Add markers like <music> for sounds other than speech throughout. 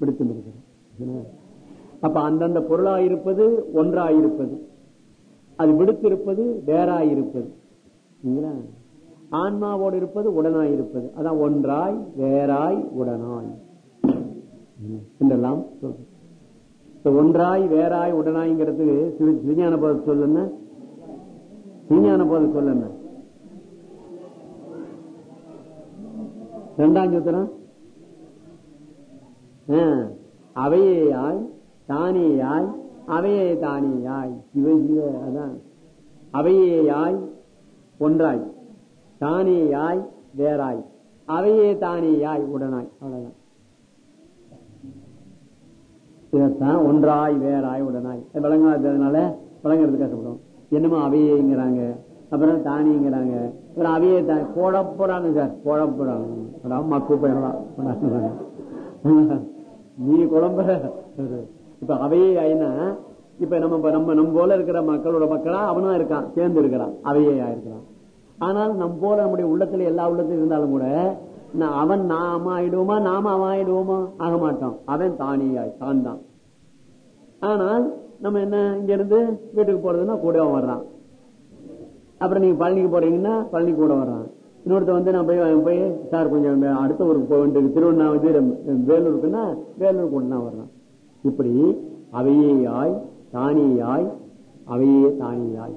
விடுத்தும் அப்ப அந்தந்த பொருளாயிருப்பது ஒன்றாயிருப்பது. அது விடுத்திருப்பது வேறாயிருப்பது. ஆன்மாவோடு இருப்பது உடனாயிருப்பது. அதான் ஒன்றாய் வேறாய் உடனாய். என்றெல்லாம் ஒன்றாய் வேறாய் உடனாய்ங்கிறது விஞ்ஞான சிவஞான போத சொல்லுங்க சிவஞான போத சொல்லுங்க ரெண்டாம் சூத்திரம்? அவையாய் அவையேயாய் தானேயாய் அவையே தானேயாய் இவை இவ அதான். அவையேயாய் ஒன்றாய். தானேயாய் வேறாய். அவையே தானேயாய் உடனாய். அவ்வளவுதான். இதைத்தான் ஒன்றாய் வேறாய் உடனாய். விளங்காததுனால விளங்குறது கஷ்டப்படும் என்னமோ அவையேங்கிறாங்க? அப்புறம் தானிங்கிறாங்க. அப்புறம் அவையே தான் குழப்புறாங்க சார் குழப்புறாங்க மக்கு போயிடலாம் நீ குழம்புற இப்ப அவையே ஆயினா இப்ப நம்ம நம்ம நம்ம போல இருக்கிற மக்களோட மக்களா அவனும் இருக்கான் சேர்ந்து இருக்கிறான். அவையே ஆயிருக்கிறான். ஆனால் நம் போல நம்முடைய உள்ளத்துல எல்லா உள்ளத்திலும் இருந்தாலும் கூட நான் அவன் நாம ஆயிடுவோமா நாம அவன் ஆயிடுவோமா? ஆக மாட்டான். அவன் தானியாய் தான் தான். ஆனால் நம்ம என்ன இங்க இருந்து வீட்டுக்கு போறதுன்னா கூட வர்றான். அப்புறம் நீங்க பழனிக்கு போறீங்கன்னா பழனி கூட வர்றான். இன்னொருத்த வந்து நான் போய் போய் சார் கொஞ்சம் அடுத்த ஊருக்கு போக வேண்டியது. திருவண்ணாவது வேலூருக்குன்னா வேலூர் கூட தான் வர்றான் இப்படி அவையேயாய் தானியாய் அவையே தானியாய்.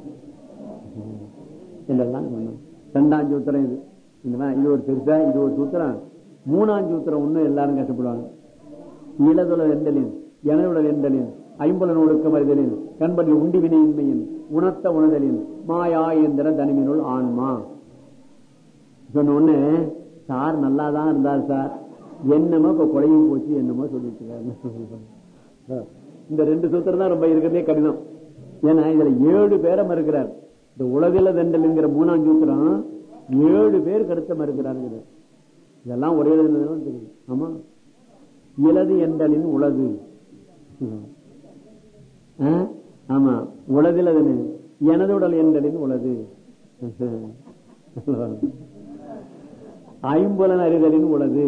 என்றெல்லாம் சொன்னோம் ரெண்டாம் சூத்திரம் இது. இது ஒரு பெருசா இது ஒரு சூத்திரம். மூணாம் சூத்திரம் ஒண்ணு எல்லாரும் கஷ்டப்படுவாங்க. இளதுல எந்தலின் எனதுடல் எந்தலின் ஐம்புலன் ஒழுக்கம் அறிதலின் கண்படி உண்டி வினையின்மையின் உணர்த்த உணர்தலின் மாயா எந்திர தனிமினுள் ஆன்மா. சொன்ன சார் நல்லா தான் இருந்தார் சார். என்னமோ இப்ப குறையும் போச்சு என்னமோ சொல்லிட்டு இந்த ரெண்டு சூத்திரம் தான் ரொம்ப இருக்கிறதே கடினம். ஏன்னா இதுல ஏழு பேரை மறுக்கிறார். இந்த உலகில தண்டல்ங்கிற மூணாம் சூத்திரம் ஏழு பேர் கருத்த மறுக்கிறாருங்கிறார் இதெல்லாம் ஒரே எழுதுனதுதான் தெரியும் ஆமா. இலது என்றலின் உலது ஆமா. உலதில் எனது உடல் என்றலின் உலது ஐம்புலன் அறிதலின் உள்ளது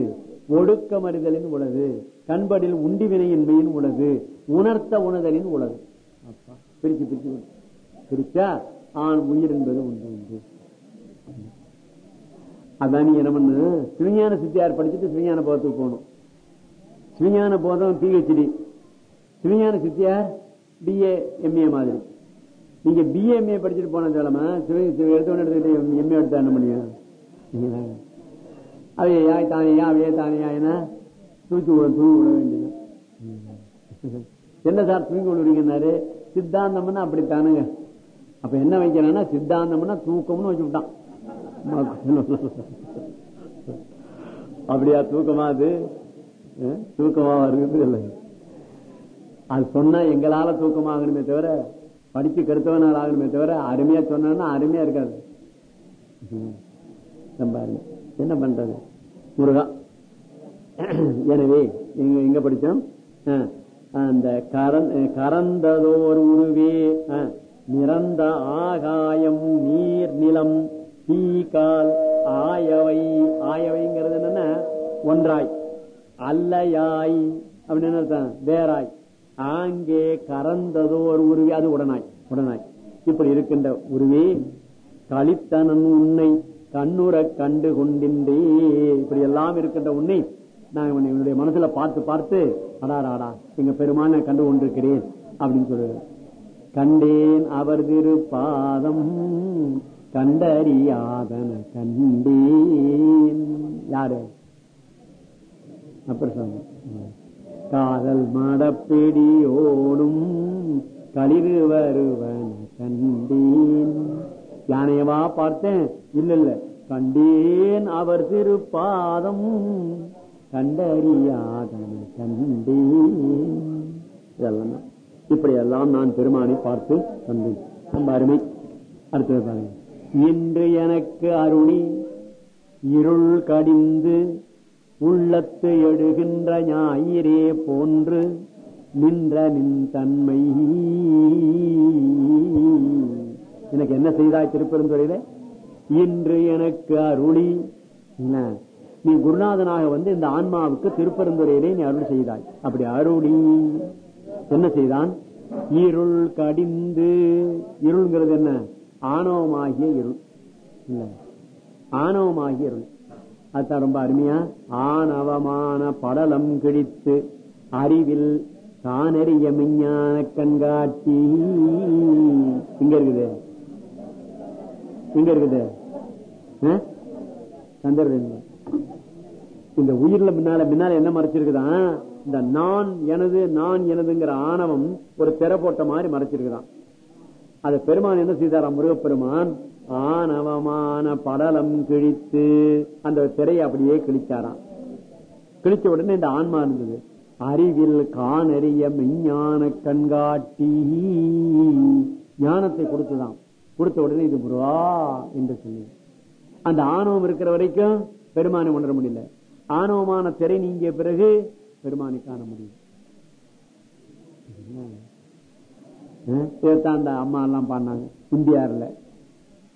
ஒடுக்கம் அறிதலின் உள்ளது கண்படில் உண்டி வினையின்மையின் உலது உணர்த்த உணர்தலின் உள்ளது அப்பா பிரிச்சு பிரிச்சு பிரிச்சா ஆண் உயிர் என்பது உண்டு உண்டு. அதான் நீ என்ன பண்ணு? சிவஞான சித்தியார் படிச்சுட்டு சிவஞான போதத்துக்கு போகணும். சிவஞான போதம் பிஹெச்டி சிவஞான சித்தியார் பிஏ எம்ஏ மாதிரி. நீங்க பிஏ எம்ஏ படிச்சுட்டு போன சொல்லமா சிவ சிவ எடுத்தவன எடுத்துக்கிட்டு எம்ஏ எடுத்தா என்ன பண்ணியா? அவையே யாய் தானியா அவையே தானியா என தூக்கி விட தூக்கி விட வேண்டியது என்ன சார் தூங்கி விடுவீங்கன்னாரு சித்தாந்தம்னா அப்படித்தானுங்க அப்ப என்ன வைக்கிறான்னா சித்தாந்தம்னா தூக்கம்னு வச்சு விட்டான் அப்படியா? தூக்கமா அது தூக்கமா வருது இல்லை அது சொன்னா எங்களால தூக்கமாகணுமே தவிர படிச்சு கெடுத்தவனால் ஆகணுமே தவிர அருமையா சொன்னா அருமையா இருக்காது. ம். என்ன பண்றது? முருகா. எனவே இங்க எங்க படிச்சோம். அந்த கரந்ததோர் உருவே நிறந்த ஆகாயம் நீர் நிலம் தீகால் ஆயவை ஆயவைங்கிறது என்னன்னா? ஒன்றாய். அல்லையாய் அப்படின்னு என்ன வேறாய். ஆங்கே கறந்ததோர் உருவி அது உடனாய் உடனாய். இப்படி இருக்கின்ற உருவே கழித்தனன் உன்னை கண்ணுற கண்டு கொண்டின்றி இப்படி எல்லாம் இருக்கின்ற உன்னை நான் உன்னை என்னுடைய மனசுல பார்த்து பார்த்து அடாராடா எங்க பெருமான கண்டு கொண்டிருக்கிறேன் அப்படின்னு சொல்லுவேன் கண்டேன் அவர் திரு பாதம் கண்டறியாதன கண்டேன். யாரு? அப்புறம் சொன்ன காதல் மடப்பிடியோடும் களிறு வருவன கண்டேன். யானையவா பார்த்தேன் இல்ல இல்ல கண்டேன் அவர் திருப்பாதம் கண்டறியாதன கண்டேன். இதெல்லாம் இப்படி எல்லாம் நான் பெருமானை பார்த்து தந்தேன் ரொம்ப அருமை. அடுத்தது பாருங்க. இன்று எனக்கு அருணி இருள் கடிந்து உள்ளத்து எடுகின்ற ஞாயிறே போன்று நின்ற நின் தன்மை. எனக்கு என்ன செய்தாய் திருப்பெருந்துறையில? இன்று எனக்கு அருளி. என்ன? நீ குருநாதனாக வந்து இந்த ஆன்மாவுக்கு திருப்பெருந்துறையிலே நீ அருள் செய்தாய். அப்படி அருளி. என்ன செய்தான்? இருள் கடிந்து. இருள்ங்கிறது என்ன? ஆணவமாகிய இருள். இல்ல. ஆணவமாகிய இருள். அதுதான் ரொம்ப அருமையா. ஆணவமான படலம் கிழித்து அறிவில் தானறிய விஞ்ஞான கண்காட்சி. இங்க இருக்குது. இங்க இருக்குது. சந்தர்ப்பம் இந்த உயிர்ல முன்னால முன்னால என்ன மறைச்சிருக்குதான் இந்த நான் எனது நான் எனதுங்கிற ஆணவம் ஒரு திற போட்ட மாதிரி மறைச்சிருக்குதான். அத பெருமான் என்ன செய்தாராம் முருகப்பெருமான்? ஆணவமான படலம் கிழித்து அந்த திரையை அப்படியே கிழிச்சாராம். கிழிச்ச உடனே இந்த ஆன்மா இருந்தது. அறிவில் காணறிய மெஞ்ஞான கண்காட்டி ஞானத்தை கொடுத்துதான். கொடுத்த உடனே இது முருவா என்று சொல்லி அந்த ஆணவம் இருக்கிற வரைக்கும் பெருமானை உணர முடியல. ஆணவமான திரை நீங்கிய பிறகு பெருமானை காண முடியும் அந்த அம்மா எல்லாம் பாடினாங்க. இந்தியாவில்.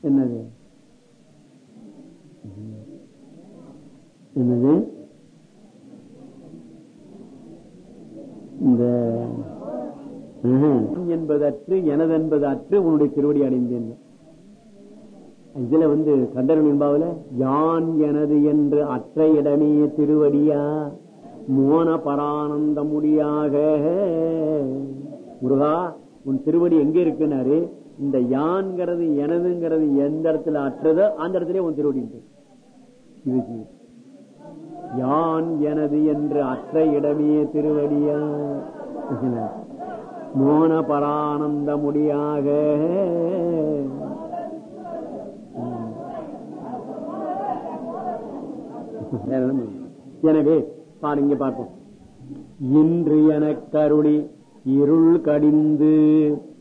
என்னது? என்னது? இந்த என்பதற்று எனதென்பது அற்று உன்னுடைய திருவடி அடைந்தேன். இதுல வந்து கண்டரன் என்பாவில யான் எனது என்று அற்ற இடமே திருவடியா மோன பரானந்த முடியாக முருகா உன் திருவடி எங்க இருக்குனாரு இந்த யான்கிறது எனதுங்கிறது எந்த இடத்துல அற்றதோ அந்த இடத்துல உன் திருவடி இது யான் எனது என்று அற்ற இடமே திருவடியா மோன பரானந்த எனவே பாருங்க பார்ப்போம். இன்று என கருணி இருள் கடிந்து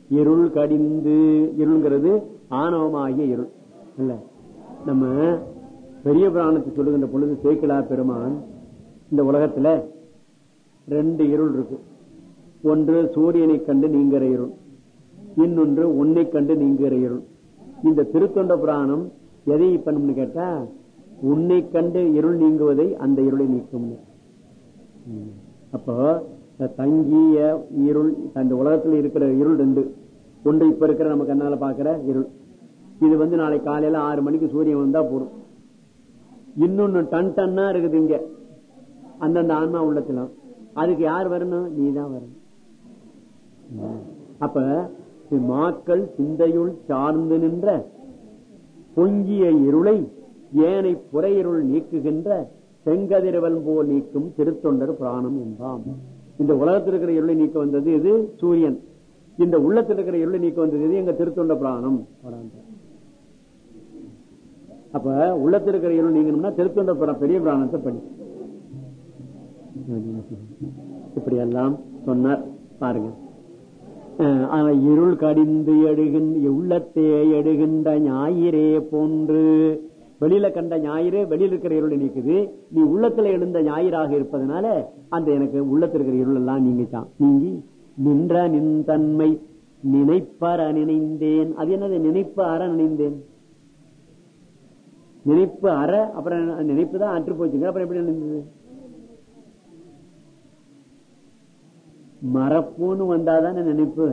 இருள் கடிந்து இருள்ங்கிறது ஆணவமாகிய இருள். இல்ல. நம்ம பெரிய புராணத்தை சொல்லுகின்ற பொழுது சேக்கிலா பெருமான் இந்த உலகத்துல ரெண்டு இருள் இருக்கு. ஒன்று சூரியனை கண்டு நீங்கிற இருள் இன்னொன்று உன்னை கண்டு நீங்கிற இருள். இந்த திருத்தொண்ட புராணம் எதை பண்ணும்னு கேட்டா உன்னை கண்டு இருள் நீங்குவதை அந்த இருளை நீக்கும். அப்போ தங்கிய இருள் அந்த உலகத்தில் இருக்கிற இருள் ரெண்டு. ஒன்று இப்ப இருக்கிற நம்ம கண்ணால பாக்குற இருள். இது வந்து நாளை காலையில ஆறு மணிக்கு சூரியன் வந்தா போடும் இன்னொன்னு டன் டன்னா இருக்குது இங்க. அந்தந்த ஆன்மா உள்ளத்துல. அதுக்கு யார் வரணும்? நீதான் வரணும். அப்ப மாக்கள் சிந்தையுள் சார்ந்து நின்ற பொங்கிய இருளை ஏனை புறையிருள் நீக்குகின்ற செங்கதிரவன் போல் நீக்கும் திருத்தொண்டர் புராணம் என்பாம் இந்த உலகத்தில் இருக்கிற இருளை நீக்க வந்தது இது சூரியன். இந்த உள்ளத்தில் இருக்கிற இருளை நீக்க வந்தது இது எங்க திருத்தொண்ட புராணம். அப்ப உள்ளத்தில் இருக்கிற இருள் நீங்கணும்னா திருத்தொண்ட பெரிய புராணத்தை படி. இப்படி எல்லாம் சொன்னார். பாருங்க. இருள் கடிந்து எடுகின்ற உள்ளத்தே எடுகின்ற ஞாயிறே போன்று வெளியில கண்ட ஞாயிறு வெளியில இருக்கிற இருளை நீக்குது. நீ உள்ளத்துல எழுந்த ஞாயிறாக இருப்பதனால அந்த எனக்கு உள்ளத்தில் இருக்கிற இருள் எல்லாம் நீங்கிச்சான் நீங்கி நின்ற நின் தன்மை நினைப்பற நினைந்தேன். அது என்னது? நினைப்பு அற நினைந்தேன். நினைப்பு அற அப்புறம் நினைப்பு தான் அற்று போச்சுங்க அப்புறம் எப்படி நினைந்தது? மறப்புன்னு வந்தாதானே நினைப்பு.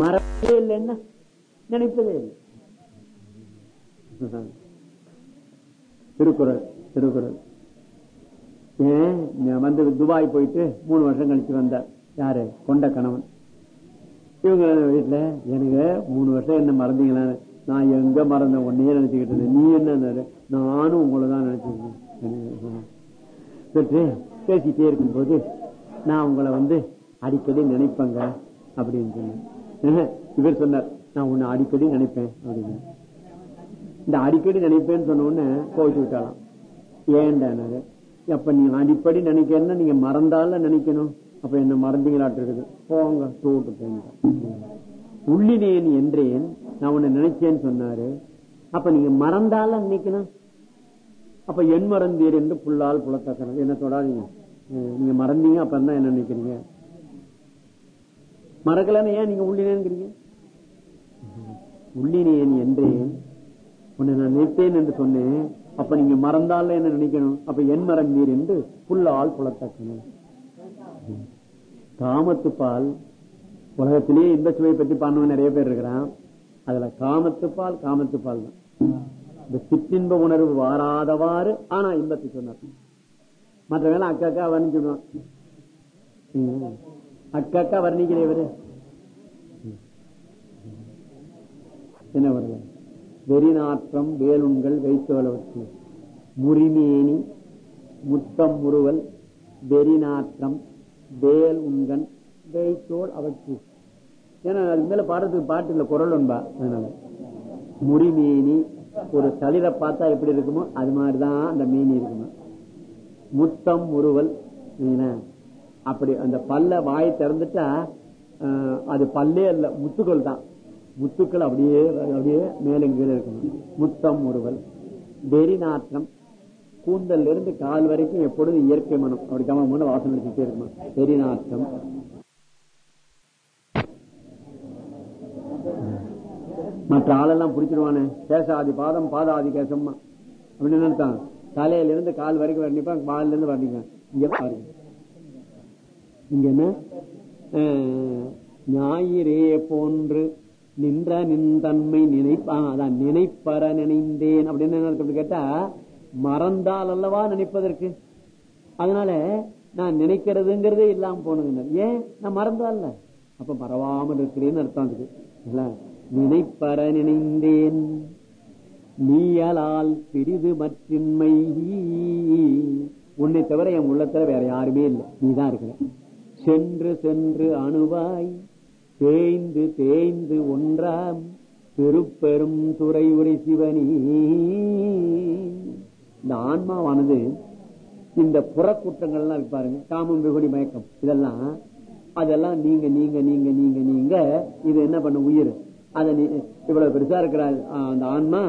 மறப்பே இல்லைன்னா நினைப்பதே இல்லை. திருக்குறள் திருக்குறள். ஏன்? வந்து துபாய் போயிட்டு மூணு வருஷம் கழிச்சு வந்தார் யாரு? கொண்ட கணவன். இவங்க வீட்டுல எனக்கு மூணு வருஷம் என்ன மறந்தீங்களா? நான் எங்க மறந்த? உன்னையே நினைச்சுக்கிட்டு இருந்தேன். நீ என்ன நானும் உங்களை தான் நினைச்சிருக்கேன் பேசிட்டே இருக்கும்போது நான் உங்களை வந்து அடிக்கடி நினைப்பேங்க அப்படின்னு சொன்னேன். இவர் சொன்னார் நான் உன்னை அடிக்கடி நினைப்பேன் அப்படின்னு. இந்த அடிக்கடி நினைப்பேன்னு சொன்ன உடனே கோவிச்சு விட்டாலாம். ஏன்டானாரு அப்ப நீங்க அடிப்படி நினைக்கிறேன்னா நீங்க மறந்தால நினைக்கணும். அப்ப என்ன மறந்தீங்களாட்டு இருக்குது. போங்க தூட்டு போங்க. உள்ளினேன் என்றேன். நான் உன்னை நினைச்சேன்னு சொன்னாரு. அப்ப நீங்க மறந்தால நினைக்கணும். அப்ப என் மறந்தீர் என்று புல்லால் புலத்தக்கணும் என்ன தொடாதீங்க. நீங்க மறந்தீங்க அப்ப என்ன நினைக்கிறீங்க? மறக்கலன்னு ஏன் நீங்க உள்ளினேங்கிறீங்க உள்ளினேன் என்றேன். உன்னை நான் நினைத்தேன் என்று சொன்னேன். அப்ப நீங்க மறந்தால என்ன நினைக்கணும்? அப்ப என் மறந்தீர் என்று புல்லால் புலத்தக்கணும் காமத்து பால் உலகத்திலேயே இந்த சுவையை பத்தி பாண்டவன் நிறைய பேர் இருக்கிறான். அதுல காமத்து பால் காமத்து பால் தான். இந்த சிற்றின்ப உணர்வு வாராதவாறு ஆனா இன்பத்தை சொன்னார். மற்ற வேலை அக்கா அக்கா வர்ணிச்சுடுவான் அக்கா அக்கா வர்ணிக்கிறேன் இவரு. என்ன வருது? வெறிநாற்றம் வேலுண்கள் வைத்தவளவற்று. முறிமேனி முத்தம் முறுவல் வெறிநாற்றம் வேல் உண்கன் வைத்தோல் அவற்று. ஏன்னா அதுக்கு மேல பாடுறதுக்கு பாட்டு இல்ல குரல் உண்பா அதனால. முறிமேனி ஒரு தளிரை பார்த்தா எப்படி இருக்குமோ அது மாதிரிதான் அந்த மீனி இருக்குமா. முத்தம் முறுவல் என்ன? அப்படி அந்த பல்ல வாயை திறந்துட்டா அது பல்லே அல்ல முத்துக்கள் தான். முத்துக்கள் அப்படியே அப்படியே மேலும் கீழே இருக்கணும் முத்தம் முறுவல். வெறி கூந்தல்ல இருந்து கால் வரைக்கும் எப்பொழுதும் இயற்கை மனம் அப்படி கவனம் வாசனை எடுத்துட்டே இருக்கணும் வெறிநாற்றம். மற்ற ஆளெல்லாம் பிடிச்சிருவானே கேசாதி பாதம் பாதாதி கேசம்மா. அப்படின்னு நினைத்தான். தலையில இருந்து கால் வரைக்கும் வர்ணிப்பான் காலில இருந்து வர்ணிப்பான் இங்க பாருங்க. இங்க என்ன? ஞாயிறே போன்று நின்ற நின்றன்மை நினைப்பான். அதான் நினைப்பற நினைந்தேன் அப்படின்னு என்ன கேட்டா மறந்தால் அல்லவா நினைப்பதற்கு? அதனால நான் நினைக்கிறதுங்கிறதே இல்லாம போனது ஏன்? நான் மறந்தால அப்ப மறவாமல் இருக்கிறேன்னு அர்த்தம் அதுக்கு. நினைப்பற நினைந்தேன். நீயலால் பிரிது மற்றின்மை. உன்னை தவிர என் உள்ளத்துல வேற யாருமே இல்லை. நீதான் இருக்கிற. சென்று சென்று அணுவாய். தேய்ந்து தேய்ந்து ஒன்றாம் பெருப்பெரும் துறை உரை சிவனி. இந்த ஆன்மாவானது இந்த புறக்குற்றங்கள் எல்லாம் பாருங்க காமம் வெகுடி மயக்கம் இதெல்லாம் அதெல்லாம் நீங்க நீங்க நீங்க நீங்க நீங்க இது என்ன பண்ண உயிர். அத நீ இவ்வளவு பெருசா இருக்கிற அந்த ஆன்மா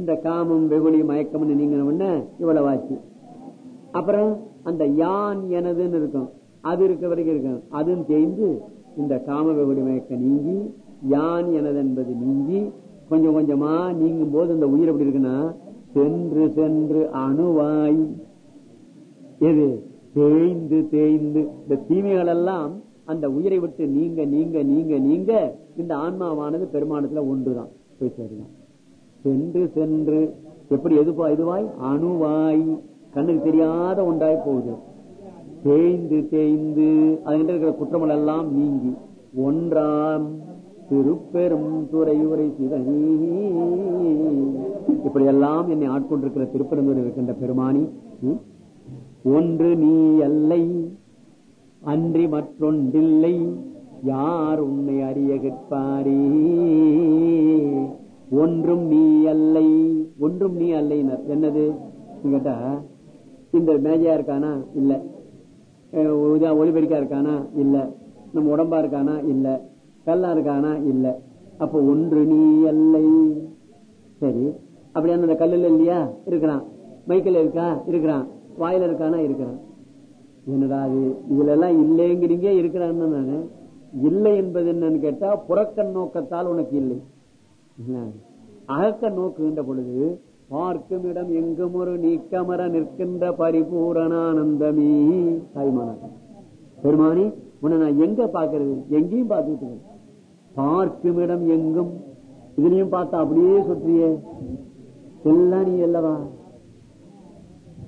இந்த காமம் வெகுளி மயக்கம்னு நீங்க உடனே இவ்வளவு ஆச்சு. அப்புறம் அந்த யான் எனதுன்னு இருக்கும் அது இருக்க வரைக்கும் இருக்கும். அதுவும் தேய்ந்து இந்த காம வெகுடிமயக்க நீங்கி யான் எனது என்பது நீங்கி கொஞ்சம் கொஞ்சமா நீங்கும் போது இந்த உயிர் எப்படி இருக்குன்னா சென்று சென்று அணுவாய். எது? தேய்ந்து தேய்ந்து. இந்த தீமைகள் எல்லாம் அந்த உயிரை விட்டு நீங்க நீங்க நீங்க நீங்க இந்த ஆன்மாவானது பெருமானத்துல ஒன்றுதான். போய் சேருதான். சென்று சென்று எப்படி எதுவா இதுவாய் அணுவாய். கண்ணுக்கு தெரியாத ஒன்றாய் போகுது. தேய்ந்து தேய்ந்து அதுகிட்ட இருக்கிற குற்றங்கள் எல்லாம் நீங்கி ஒன்றாம் திருப்பெரும் துறையுரை உரை சிவனி இப்படி எல்லாம் என்னை ஆட்கொண்டிருக்கிற திருப்பெருந்தூர் இருக்கின்ற பெருமானி ஒன்று நீ அல்லை அன்றி மற்றொன்றில்லை யார் உன்னை அறிய கேட்பாரே? ஒன்றும் நீ அல்லை ஒன்றும் நீ அல்லைனர். என்னது? கேட்டா இந்த மேஜையா இருக்கானா இல்ல. அஹ் ஒலிபெருக்கா இருக்கானா? இல்ல. நம்ம உடம்பா இருக்கானா? இல்ல. கல்லா இருக்கானா? இல்ல. அப்ப ஒன்று நீ அல்லை. சரி. அப்படியான அந்த கல்லுல இல்லையா? இருக்கிறான். மைக்கில் இருக்கா? இருக்கிறான். வாயில இருக்கானா? இருக்கிறான். என்னடா அது இதுல எல்லாம் இல்லைங்கிறீங்க இருக்கிறான்னு நானு. இல்லை என்பது என்னன்னு கேட்டா புறக்க நோக்கத்தால் உனக்கு இல்லை. அகக்க நோக்குகின்ற பொழுது பார்க்கும் இடம் எங்கும் ஒரு நீக்கமர நிற்கின்ற பரிபூரணானந்தமே. தாய்மானார். பெருமானி உன்னை நான் எங்க பாக்குறது எங்கேயும் பார்த்துட்டு பார்க்கும் இடம் எங்கும். இதுலயும் பார்த்தா அப்படியே சுற்றிய எல்லாம் நீ அல்லவா?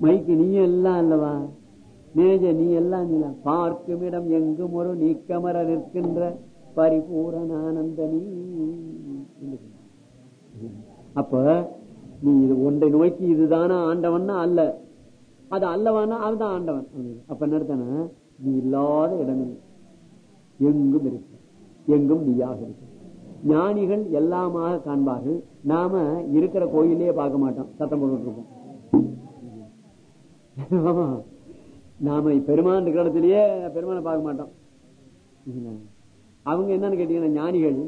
மைக்கு நீ எல்லாம் அல்லவா? மேஜ நீ எல்லாம் நீ பார்க்கும் இடம் எங்கும் ஒரு நீக்கமர நிற்கின்ற பரிபூரணானந்தனி அப்ப நீ இது ஒன்றை நோக்கி இதுதானா ஆண்டவன்னா அல்ல. அது அல்லவானா அதுதான் ஆண்டவன். அப்ப என்ன அர்த்தம்னா, நீ இல்லாத இடங்கள் எங்கும் இருக்கு. எங்கும் நீயாக இருக்கு. ஞானிகள் எல்லாமாக காண்பார்கள். நாம இருக்கிற கோயிலே பார்க்க மாட்டோம். சத்தம் போட்டுட்டு இருக்கோம் நாம பெருமான் இருக்கிற இடத்துலயே பெருமானை பார்க்க மாட்டோம். அவங்க என்னன்னு கேட்டீங்கன்னா ஞானிகள்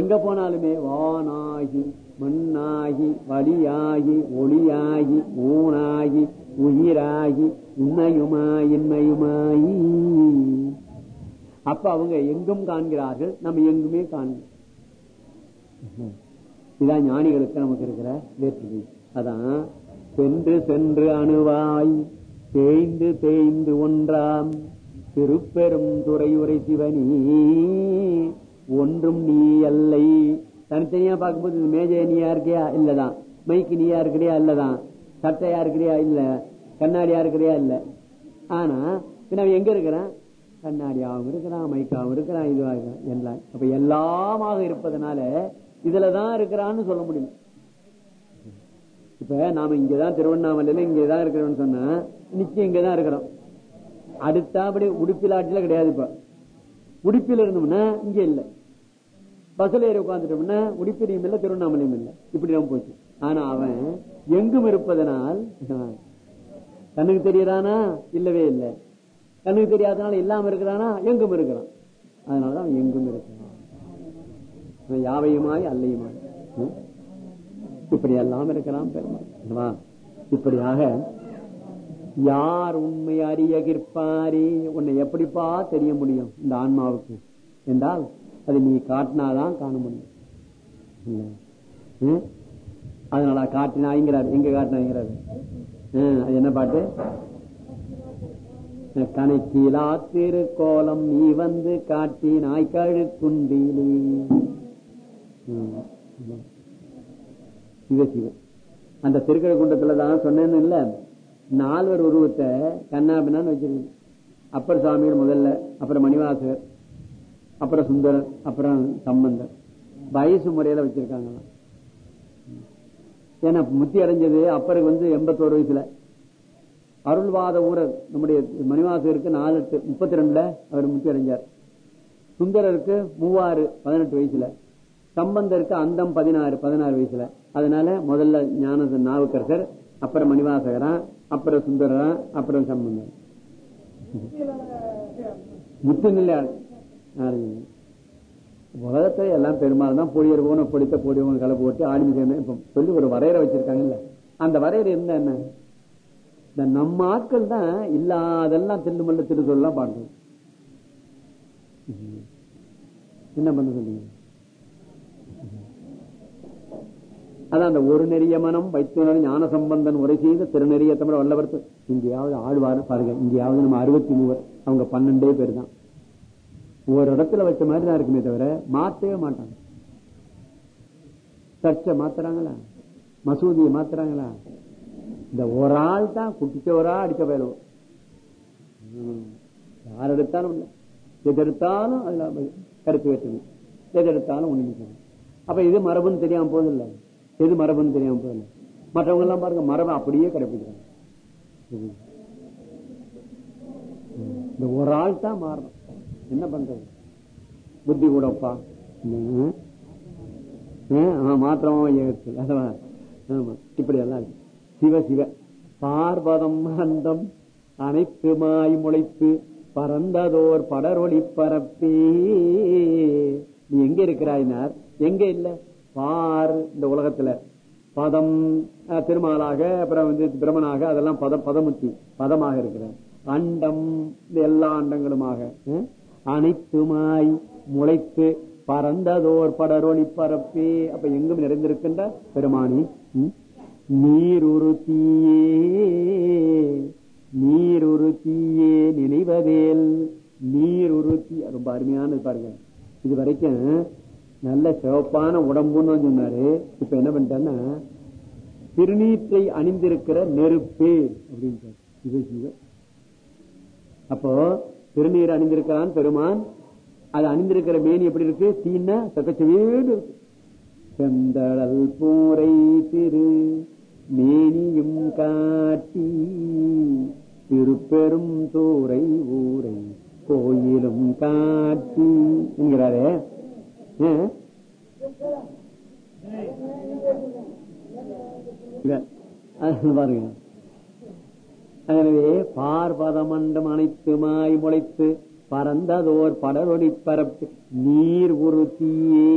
எங்க போனாலுமே வானாகி மண்ணாகி வழியாகி ஒளியாகி ஊனாகி உயிராகி உண்மையுமாய் இன்மையுமாயி அப்ப அவங்க எங்கும் காண்கிறார்கள் நம்ம எங்குமே காண்கிறோம் இதான் ஞானிகளுக்கு நமக்கு இருக்கிற வேற்றுமை. அதான் சென்று சென்று அணுவாய் தேய்ந்து தேய்ந்து ஒன்றாம் திருப்பெரும் துறையுரை சிவனி ஒன்றும் நீ அல்லை தனித்தனியா பார்க்கும்போது இந்த மேஜை நீயா இருக்கியா? இல்லதான். மைக்கு நீயா இருக்கிறியா? இல்லதான். சட்டையா இருக்கிறியா? இல்ல. கண்ணாடியா இருக்கிறியா? இல்ல. ஆனா பின்ன எங்க இருக்கிறான்? கண்ணாடியாவும் இருக்கிறான் மைக்காவும் இருக்கிறான் இதுவா இருக்கிறான். எல்லாம் அப்ப எல்லாமாக இருப்பதனால இதுலதான் இருக்கிறான்னு சொல்ல முடியும் இப்ப நாம இங்கதான் திருவண்ணாமலையில இங்கதான் இருக்கிறோம்னு சொன்னா நிச்சயம் இங்கதான் இருக்கிறோம். அடுத்தபடி உடுப்பில் ஆட்சியில கிடையாது இப்ப. உடுப்பில் இருந்தோம்னா இங்க இல்லை. பஸ்ல ஏறி உட்காந்துட்டோம்னா உடிப்பிரியும் இல்ல திருவண்ணாமலையும் இல்ல. இப்படி தான் போச்சு. ஆனா அவன் எங்கும் இருப்பதனால் கண்ணுக்கு தெரியறானா இல்லவே இல்லை. கண்ணுக்கு தெரியாதனால இல்லாம இருக்கிறானா? எங்கும் இருக்கிறான். அதனாலதான் அவன் எங்கும் இருக்கிறான். அவன் யாவையுமாய் அல்லையுமாய். இப்படி எல்லாம் இருக்கிறான் பெருமாள். இப்படியாக யார் உண்மை அறிய கிற்பாரி உன்னை எப்படிப்பா தெரிய முடியும் இந்த ஆன்மாவுக்கு? என்றால் அதை நீ காட்டினாதான் காண முடியும். அதனால காட்டினாய்ங்கிறாரு. எங்க காட்டினாய்ங்கிறாரு? அது என்ன பாட்டு? கணக்கிலா திருக்கோலம் நீ வந்து காட்டி நாய்க்கழு குண்டிலே சிவ சிவ. அந்த திருக்கழுக்குண்டத்துல தான் சொன்னேன்னு இல்ல. நால்வர் உருவத்தை கண்ணாபின்னான்னு வச்சிருக்கு. அப்பர் சுவாமிகள் முதல்ல அப்புறம் மணிவாசகர். அப்புறம் சுந்தரர் அப்புறம் சம்பந்தர். வயசு முறையில வச்சிருக்காங்களாம். ஏன்னா முத்தி அடைஞ்சது அப்பருக்கு வந்து எண்பத்தோரு வயசுல. அருள்வாத ஊரர் நம்முடைய மணிவாசகருக்கு நாலு எட்டு முப்பத்தி ரெண்டுல அவர் முத்தி அடைஞ்சார். சுந்தரருக்கு மூவாறு பதினெட்டு வயசுல. சம்பந்தருக்கு அந்தம் பதினாறு பதினாறு வயசுல. அதனால முதல்ல ஞான நாவுக்கரசர் அப்புறம் மணிவாசகரா அப்புறம் சுந்தரரா அப்புறம் சம்பந்தர். முத்து உலகத்துல எல்லாம் பெரும்பாலும் தான் பொடியர் போன பொடித்த பொடியவங்க கலை போட்டு ஆளுமை சேர்ந்த இப்ப சொல்லி ஒரு வரையறை வச்சிருக்காங்கல்ல அந்த வரையறை இருந்தா என்ன? இந்த நம்ம ஆட்கள் தான் இல்லாதெல்லாம் தில்லுமல்ல திருசொல்லாம் பாடுறோம் என்ன பண்ண சொல்லுங்க அதான் அந்த ஒரு நெறிய மனம் வைத்துணர் ஞான சம்பந்தன் உரை செய்த திருநெறிய தமிழ் வல்லவர்த்து இங்கேயாவது ஆழ்வார் பாருங்க இங்கேயாவது நம்ம அறுபத்தி மூவர் அவங்க பன்னெண்டே பேர் தான். ஒரு இடத்துல வச்ச மாதிரி தான் இருக்குமே தவிர மாத்தவே மாட்டாங்க. சர்ச்சை மாத்துறாங்களா? மசூதியை மாத்துறாங்களா? இந்த ஒரு ஆள் தான் குட்டிச்சவரா அடிக்க போயிடுவோம் யார் எடுத்தாலும் இல்லை. எது எடுத்தாலும் அதுல கருத்து வேற்றுமை. எது எடுத்தாலும் ஒண்ணு அப்ப இது மரபுன்னு தெரியாம போதும் இல்ல? எது மரபுன்னு தெரியாம போதும் மற்றவங்க எல்லாம் பாருங்க மரபை அப்படியே கடைபிடிக்கிறாங்க இந்த ஒரு ஆள் தான் மாறணும். என்ன பண்றது? புத்தி கூடப்பா மாத்திரமா ஆமா இப்படி எல்லாம் சிவ சிவ. பார்வதம் அந்தம் அனைத்து மாய் முளைத்து பறந்ததோர் படரொளி பரப்பி. நீ எங்க இருக்கிறாயினார்? எங்க இல்ல? பார் இந்த உலகத்துல. பதம் திருமாலாக அப்புறம் வந்து பிரமனாக அதெல்லாம் பதம் பதமுத்தி பதமாக இருக்கிறார். அண்டம் இந்த எல்லா அண்டங்களுமாக. அனைத்துமாய் முளைத்து பறந்ததோர் படரொளி பரப்பே. அப்ப எங்கும் நிறைந்திருக்கின்ற பெருமானி நீர் நீருரு தீயே நீருரு தீயே நினைவதேல். நீருரு தீ ரொம்ப அருமையானது பாருங்க. இது வரைக்கும் நல்ல சிவப்பான உடம்புன்னு சொன்னாரு. இப்ப என்ன பண்ணிட்டேன்னா திருநீற்றை அணிந்திருக்கிற நெருப்பே அப்படின்னு இது அப்போ திருநீர் அணிந்திருக்கிறான் பெருமான். அது அணிந்திருக்கிற மேனி எப்படி இருக்கு? தீன்னா சக்கச்சவேடு இருக்கு. செந்தழல் பூரை திரு மேனியும் காட்டி திருப்பெரும் தூரை ஊரை கோயிலும் காட்டி. என்கிறாரே. இல்ல. பாருங்க. எனவே பார்பதமண்டம் அனைத்துமாய் முளைத்து பறந்ததோர் படரொடி பரப்பு நீர் உறுத்தியே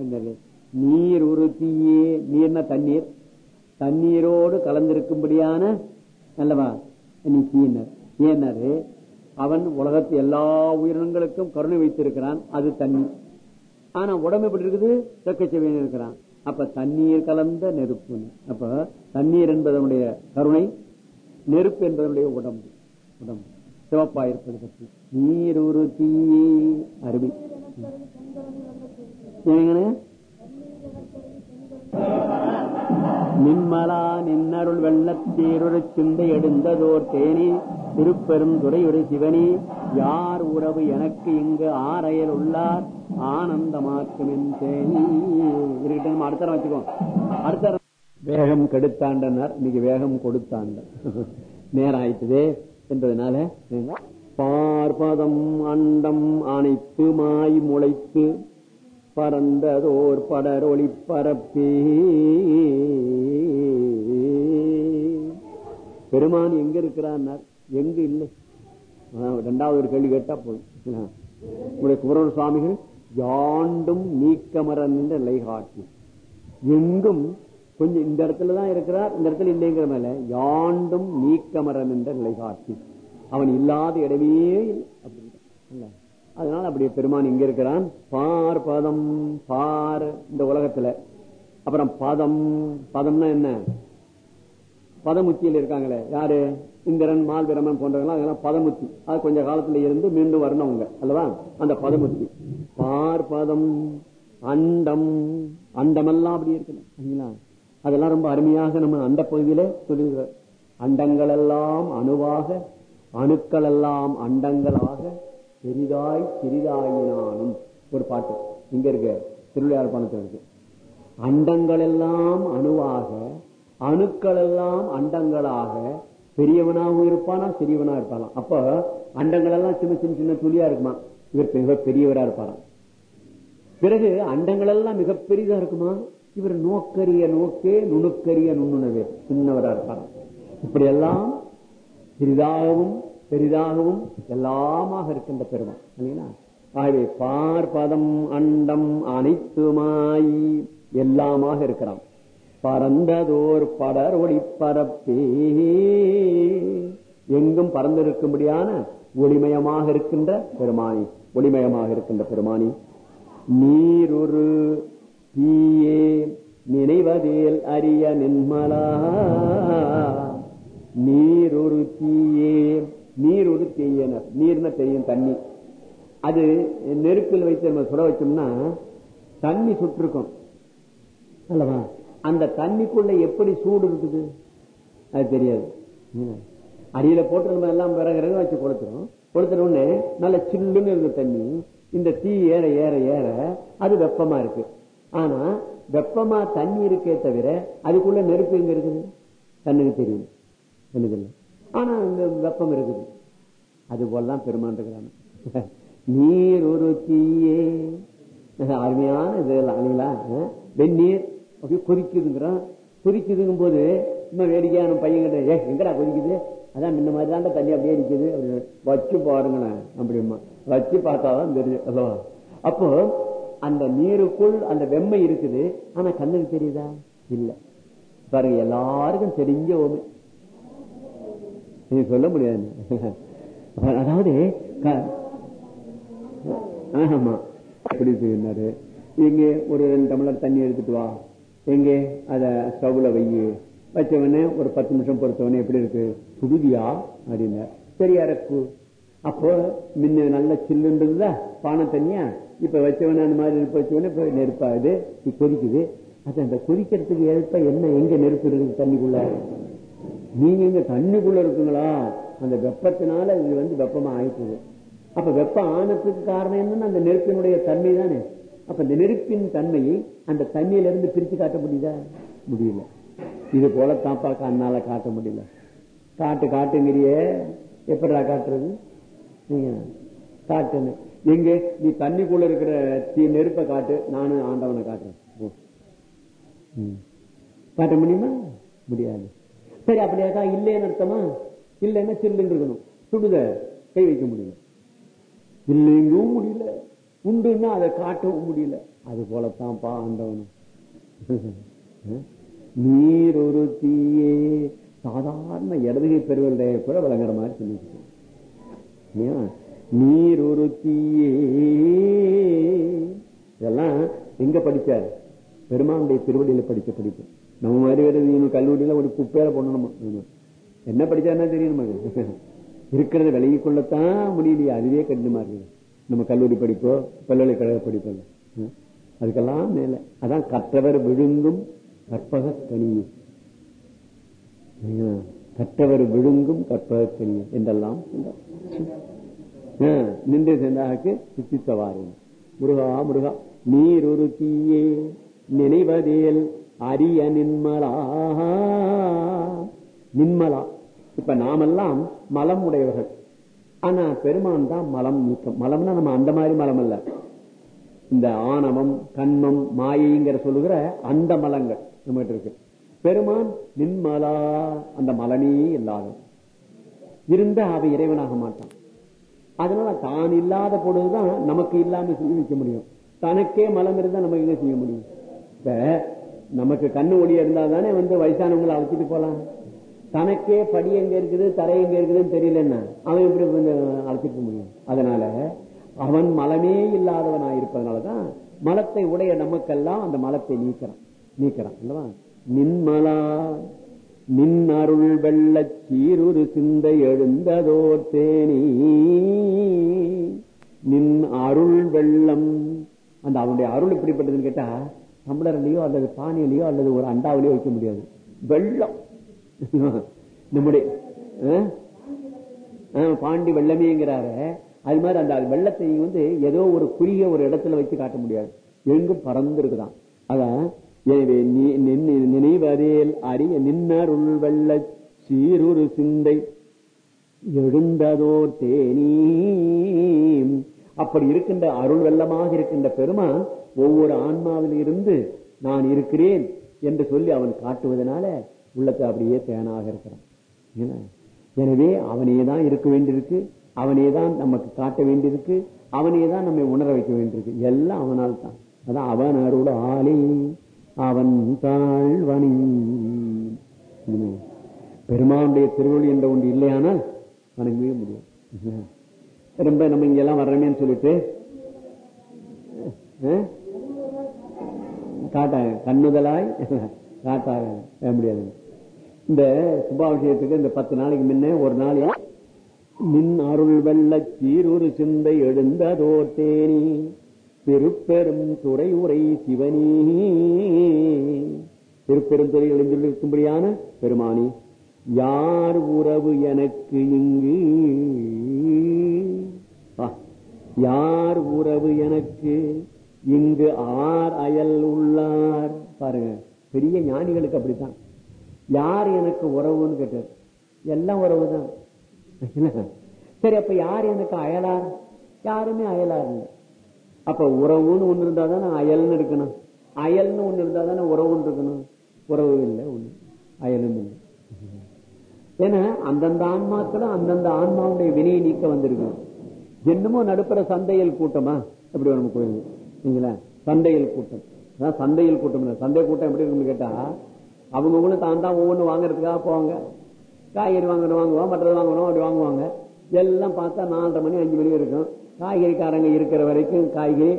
என்னது நீர் உறுத்தியே நீர்னா தண்ணீர் தண்ணீரோடு கலந்திருக்கும்படியான அல்லவா? நீ தீனர் ஏன்னாரு அவன் உலகத்து எல்லா உயிரினங்களுக்கும் கருணை வைத்திருக்கிறான். அது தண்ணி ஆனா உடம்பு எப்படி இருக்குது? செக்கச்செவியன் இருக்கிறான். அப்ப தண்ணீர் கலந்த நெருப்பு. அப்ப தண்ணீர் என்பதனுடைய கருணை நெருப்பு என்பதனுடைய உடம்பு. உடம்பு. சிவப்பாயிருப்பது பற்றி. நீர் ஒரு தீயே அருவி. நிம்மலா நின்மலா நின்னருள் வெள்ளத்தீரொரு சிந்தை எடுந்ததோர் தேனி திருப்பெரும் துறையொரு சிவனி யார் உறவு எனக்கு இங்கு ஆரையல் உள்ளார்? ஆனந்தமாக்கும் என் தேனி. இருக்கட்டும் அடுத்த வச்சுக்கோ அடுத்த வேகம் கெடுத்தாண்டனர். இன்னைக்கு வேகம் கொடுத்தாண்ட. நேரம் ஆயிட்டுதே என்பதனால பார்பதம் அண்டம் அனைத்து மாய் முளைத்து பறந்ததோர் படர் ஒளி பெருமான் எங்க இருக்கிறார் எங்க இல்லை? ரெண்டாவது ஒரு கேள்வி கேட்டா போதும். உங்களுடைய குமரன் சுவாமிகள் யாண்டும் நீக்கமர என்ற நிலை காட்டி எங்கும் கொஞ்சம் இந்த இடத்துல தான் இருக்கிறார் இந்த இடத்துல இல்லைங்கிற மேல யாண்டும் நீக்கமரம் என்ற நிலை காட்டி அவன் இல்லாத இடமே இல்லை. அதனால அப்படியே பெருமான் இங்க இருக்கிறான். பார் பதம் பார் இந்த உலகத்துல. அப்புறம் பதம் பதம்னா என்ன? பதமுத்தியில் இருக்காங்களே. யாரு? இந்திரன் மால்பிரமன் போன்றவங்க போன்றவங்க பதமுத்தி. அது கொஞ்ச காலத்துல இருந்து மீண்டும் வரணும் அவங்க. அல்லவா? அந்த பதமுத்தி. பார் பதம் அண்டம் அண்டமெல்லாம் அப்படி இருக்கணும் அதெல்லாம் ரொம்ப அருமையாக நம்ம அந்த பகுதியில சொல்லுகிறார் அண்டங்கள் எல்லாம் அணுவாக அணுக்கள் எல்லாம் அண்டங்களாக பெரிதாய் சிறிதாயினாலும் ஒரு பாட்டு. இங்க இருக்கு. திருவிளையாடு பணத்தில் இருக்கு. அண்டங்கள் எல்லாம் அணுவாக அணுக்கள் எல்லாம் அண்டங்களாக பெரியவனாகவும் இருப்பானா சிறியவனா இருப்பானா? அப்ப அண்டங்கள் எல்லாம் சின்ன சின்ன சின்ன துளியா இருக்குமா? இவர் மிக பெரியவரா இருப்பாராம் பிறகு அண்டங்கள் எல்லாம் மிக பெரியதா இருக்குமா? இவர் நோக்கரிய நோக்கே நுணுக்கரிய நுண்ணுணவே சின்னவரா இருப்பார். இப்படி எல்லாம் சிறிதாகவும் பெரிதாகவும் எல்லாமாக இருக்கின்ற பெருமான். இல்லைங்களா? ஆகவே பார்ப்பதம் அண்டம் அனைத்துமாய் எல்லாமாக இருக்கிறான். பறந்ததோர் படர் ஒளி பரப்பே. எங்கும் பறந்திருக்கும்படியான ஒளிமயமாக இருக்கின்ற பெருமானி. ஒளிமயமாக இருக்கின்ற பெருமானி. நீரொரு தீயே நினைவதில் அரிய நின்மலா. நீர் ஒரு தீயே நீர் ஒரு தீயனர் நீர்னா தெரியும் தண்ணி. அது நெருப்பில் வைத்து நம்ம சுட வச்சோம்னா தண்ணி சுற்றிருக்கும் அல்லவா? அந்த தண்ணிக்குள்ள எப்படி சூடு இருக்குது? அது தெரியாது. அடியில போட்டு நம்ம எல்லாம் விறகு வச்சு கொடுத்துரும் கொடுத்துற உடனே நல்ல சில்லுன்னு இருந்த தண்ணி இந்த தீ ஏற ஏற ஏற அது வெப்பமா இருக்கு. ஆனா வெப்பமா தண்ணி இருக்கே தவிர அதுக்குள்ள நெருப்பு எங்க இருக்குது? கண்ணுக்கு தெரியும். கண்ணுக்கு ஆனா இந்த வெப்பம் இருக்குது. அது போலாம் பெருமான் இருக்கிறாங்க <laughs> நீர் ஒரு தீயே. அருமையான இதெல்லாம் இல்லைங்களா வெந்நீர் அப்படியே கொதிக்குதுங்கிறான். கொதிக்குதுங்கும் போது இன்னும் வேடிக்கையான பையன் கிட்ட ஏ எங்கடா கொதிக்குது? அதான் முன்ன மாதிரி தான் தண்ணி அப்படியே நிற்குது அப்படின்னு வச்சு பாருங்களேன் அப்படிமா வச்சு பார்த்தாதான் தெரியும் அல்லவா? அப்போ அந்த நீருக்குள் அந்த வெம்மை இருக்குது. ஆனா கண்ணுக்கு தெரியுதா? இல்ல. பாருங்க எல்லாருக்கும் தெரிஞ்ச ஒண்ணு. நீ சொல்ல முடியாது. அதாவது ஆமா எப்படி சொன்னாரு. இங்க ஒரு ரெண்டு டம்ளர் தண்ணி எடுத்துட்டு வா. எங்க? அத ஸ்டவ்ல வையு. வச்சவனே ஒரு பத்து நிமிஷம் பொறுத்தவனே எப்படி இருக்கு? சுடுதியா அப்படின்னா சரியா இருக்கு அப்போ முன்ன நல்ல சில்லுன்றதுல பானை தண்ணியா? இப்ப வச்சவன அந்த மாதிரி நெருப்பு வச்சவன இப்ப நெருப்பாகுது கொதிக்குது. அது அந்த கொதிக்கிறதுக்கு ஏற்ப என்ன எங்க நெருப்பு இருக்குது தண்ணிக்குள்ள? நீங்க இங்க தண்ணிக்குள்ள இருக்குங்களா? அந்த வெப்பத்தினால இது வந்து வெப்பமா ஆயிட்டுது. அப்ப வெப்பம் ஆனதுக்கு காரணம் என்னன்னா அந்த நெருப்பினுடைய தன்மை தானே. அப்ப இந்த நெருப்பின் தன்மையை அந்த தண்ணியில இருந்து பிரிச்சு காட்ட முடியுதா? முடியல. இது போல தாப்பா கண்ணால காட்ட முடியல. காட்டு காட்டுங்கிறிய. எப்படா காட்டுறது? நீங்க காட்டுன்னு. எங்க? நீ தண்ணிக்குள்ள இருக்கிற தீ நெருப்பை காட்டு. நானும் ஆண்டவனை காட்டுறேன். காட்ட முடியுமா? முடியாது. சரி அப்படியாக்கா இல்லைன்னு அர்த்தமா? இல்லைன்னா சில்லுன்னு இருக்கணும். சுடுத கை வைக்க முடியல. இல்லைங்கவும் முடியல. உண்டுன்னா அதை காட்டவும் முடியல. அது போலத்தான்ப்பா ஆண்டவனும் <laughs> நீர் ஒரு தீயே. சாதாரண இடதுகை பெறுவதே கூட விளங்குற மாதிரி சொல்லிட்டு நீர் ஒரு இதெல்லாம் எங்க படிச்சார்? பெருமானுடைய திருவடியில படிச்ச படிப்பு. நம்ம மாதிரி வேற கல்லூரியில ஒரு குப்பையில போடணும்? என்ன படிச்சா தெரியும் நமக்கு. இருக்கிறத விலகி கொள்ளத்தான் முடியலையே. அதுவே கடினமா இருக்குது நம்ம கல்லூரி படிப்போ பல்கலைக்கழக படிப்போ. அதுக்கெல்லாம் மேல. அதான் கற்றவர் விழுங்கும் கற்பக கனியும் கற்றவர் விழுங்கும் கற்பக கனியும் என்றெல்லாம் நின்று சென்றாக்கு சித்தித்தவாறு முருகா முருகா நீர் உருக்கியே நினைவதில் அரிய நின்மலா. நின்மலா. இப்ப நாமெல்லாம் மலம் உடையவர்கள். ஆனா பெருமான் தான் மலம் நீக்கம். மலம்னா நம்ம அந்த மாதிரி மலம் அல்ல. இந்த ஆணவம் கண்மம் மாயைங்கிற சொல்லுகிற அந்த மலங்கள் நம்ம இருக்கு. பெருமான் நின்மலா. அந்த மலமே இல்லாத இருந்த அவ இறைவனாக மாட்டான். அதனால தான் இல்லாத பொழுதுதான் நமக்கு இல்லாம சிந்திக்க வைக்க முடியும். தனக்கே மலம் இருந்தா நமக்கு என்ன செய்ய முடியும்? இப்ப நமக்கு கண்ணு ஒளியா இருந்தா தானே வந்து வயசானவங்களை அழைச்சிட்டு போலாம். தனக்கே படி எங்க இருக்குது தரை எங்க இருக்குதுன்னு தெரியலன்னா அவன் எப்படி அழைச்சிட்டு போக முடியும்? அதனால அவன் மலமே இல்லாதவனா இருப்பதனாலதான் மலத்தை உடைய நமக்கெல்லாம் அந்த மலத்தை நீக்கிறான். நீக்கிறான் இல்லவா? நின்மலா. நின் அருள் வெள்ளச் சீருரு சிந்தை எழுந்ததோர் தேனி. நின் அருள் வெள்ளம். அந்த அவனுடைய அருள் எப்படிப்பட்டதுன்னு கேட்டா டம்ளர்லயோ அல்லது பானையிலயோ அல்லது ஒரு அண்டாவிலையோ வைக்க முடியாது. வெள்ளம். நம்முடைய அஹ்? பாண்டி வெள்ளமேங்கிறாரு. அது மாதிரி அந்த வெள்ளத்தை வந்து ஏதோ ஒரு குறுகிய ஒரு இடத்துல வச்சு காட்ட முடியாது. எங்கும் பறந்து இருக்குதான் அதான் எனவே நீ- நின்- நினைவதேல் அறிய நின்னருள் வெள்ள சீருரு சிந்தை. எழுந்ததோ தேனீ அப்படி இருக்கின்ற அருள் வெள்ளமாக இருக்கின்ற பெருமான் ஒவ்வொரு ஆன்மாவில் இருந்து நான் இருக்கிறேன் என்று சொல்லி அவன் காட்டுவதனால உள்ளத்தை அப்படியே தேனாக இருக்கிறான். எனவே அவனே தான் இருக்க வேண்டியிருக்கு அவனே தான் நமக்கு காட்ட வேண்டியிருக்கு அவனே தான் நம்மை உணர வைக்க வேண்டியிருக்கு. எல்லாம் அவனால் தான். அதான் அவன் அருள் ஆளே அவன் தாழ்வனி. பெருமானுடைய திருவள்ளி என்ற ஒன்று இல்லையானால் வணங்கவே முடியும் ரொம்ப நம்ம இங்க எல்லாம் வர்றமேன்னு சொல்லிட்டு காட்டாங்க. கண்ணுதலாய் காட்டாக முடியாது. இந்த சுபாபிஷேகத்துக்கு இந்த பத்து நாளைக்கு முன்ன ஒரு நாள் நின் அருள் வெள்ள சீரொரு சிந்தை எழுந்ததோ தேனி. திருப்பெரும் துறை உரை சிவனே. திருப்பெருந்துறை எழுந்திருக்கும்படியான பெருமானி யார் உறவு எனக்கு இங்கு? யார் உறவு எனக்கு? இங்கு ஆர் அயல் உள்ளார். பாருங்க பெரிய ஞானிகளுக்கு அப்படித்தான். யார் எனக்கு உறவுன்னு கேட்டார். எல்லாம் உறவு தான் சரி அப்ப யார் எனக்கு அயலார்? யாருமே அயலார் இல்லை. அப்ப உறவுன்னு ஒண்ணு இருந்தா தானே அயல்னு இருக்கணும். அயல்னு ஒண்ணு இருந்தா தானே உறவுன்னு இருக்கணும். உறவு இல்லை ஒண்ணு. அயலும் இல்லை. ஏன்னா அந்தந்த ஆன்மாக்கள் அந்தந்த ஆன்மாவுடைய வினையை நீக்க வந்திருக்கும் என்னமோ நடுப்புற சந்தையல் கூட்டமா? எப்படி நம்ம கோயில் நீங்களா? சந்தையல் கூட்டம். அதான் சந்தையில் கூட்டம் இல்லை. சந்தை கூட்டம் எப்படி இருக்குன்னு கேட்டா அவங்கவுங்களும் தான் தான் ஒவ்வொன்று வாங்குறதுக்காக போவாங்க. காய்கறி வாங்கணும் வாங்குவோம் மற்றது வாங்கணும் அப்படி வாங்குவாங்க. எல்லாம் பார்த்தா நாலரை மணி அஞ்சு மணி இருக்கும் காய்கறிக்காரங்க இருக்கிற வரைக்கும் காய்கறி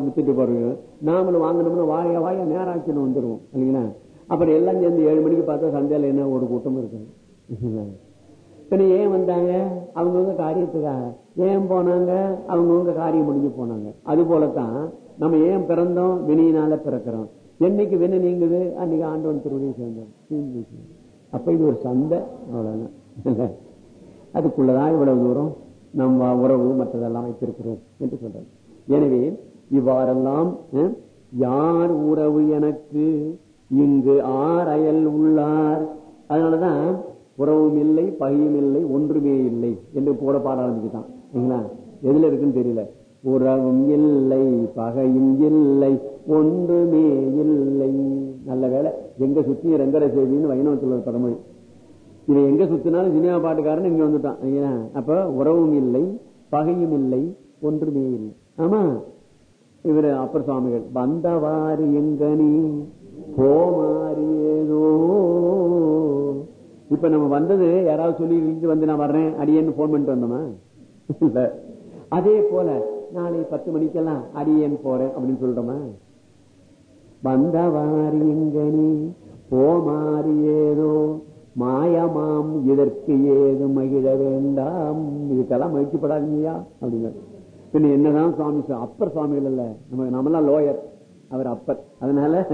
வித்துட்டு போறோம் நாமளும் வாங்கணும்னு வாய வாய நேரம் ஆச்சுன்னு வந்துருவோம். இல்லைங்களா அப்புறம் எல்லாம் சேர்ந்து ஏழு மணிக்கு பார்த்தா சந்தையில என்ன ஒரு கூட்டம் இருக்கு பின்ன <laughs> ஏன் வந்தாங்க? அவங்கவுங்க காரியத்துக்காக. ஏன் போனாங்க? அவங்கவுங்க காரியம் முடிஞ்சு போனாங்க. அது போலத்தான் நம்ம ஏன் பிறந்தோம்? வினையினால பிறக்கிறோம். என்னைக்கு வினை நீங்குது? அன்னைக்கு ஆண்டவன் திருவடியை சேர்ந்தோம் அப்ப இது ஒரு சந்தை. அவ்வளவுதான். <laughs> அதுக்குள்ளதான் இவ்வளவு தூரம் நம்ம உறவு மற்றதெல்லாம் வைத்திருக்கிறோம் என்று சொல்றாரு எனவே இவ்வாறெல்லாம் யார் உறவு எனக்கு? இங்கு ஆர் அயல் உள்ளார். அதனாலதான் உறவும் இல்லை பகையும் இல்லை ஒன்றுமே இல்லை என்று கூட பாட ஆரம்பிச்சுட்டான். சரிங்களா எதுல இருக்குன்னு தெரியல. உறவும் இல்லை பகையும் இல்லை ஒன்றுமே இல்லை. நல்ல வேலை எங்க சுத்தி ரங்கர செய்தின்னு வைணவத்தில் ஒரு படமொழி இவன் எங்க சுத்தினாலும் சினிமா பாட்டுக்காரன் இங்க வந்துட்டான். அப்ப உறவும் இல்லை பகையும் இல்லை ஒன்றுமே இல்லை. ஆமா? இவரு அப்பர் சுவாமிகள் வந்தவாறு எங்கனி போமாறு ஏதோ? இப்ப நம்ம வந்தது யாராவது சொல்லி வந்து நான் வர்றேன் அடியேன்னு போன் பண்ணிட்டு வந்தோமா? இல்ல. அதே போல நாளை பத்து மணிக்கெல்லாம் அடியேன் போறேன் அப்படின்னு சொல்றோமா? வந்தவாறு எங்கனி போமாறு ஏதோ? மாயமாம் இதற்கு ஏது மகிழ வேண்டாம். இதுக்கெல்லாம் மகிழ்ச்சிப்படாதீங்கயா அப்படிங்க பின்ன என்னதான் சுவாமி அப்பர் சுவாமிகள் அல்ல. நம்ம நம்மளாம் லோயர் அவர் அப்பர். அதனால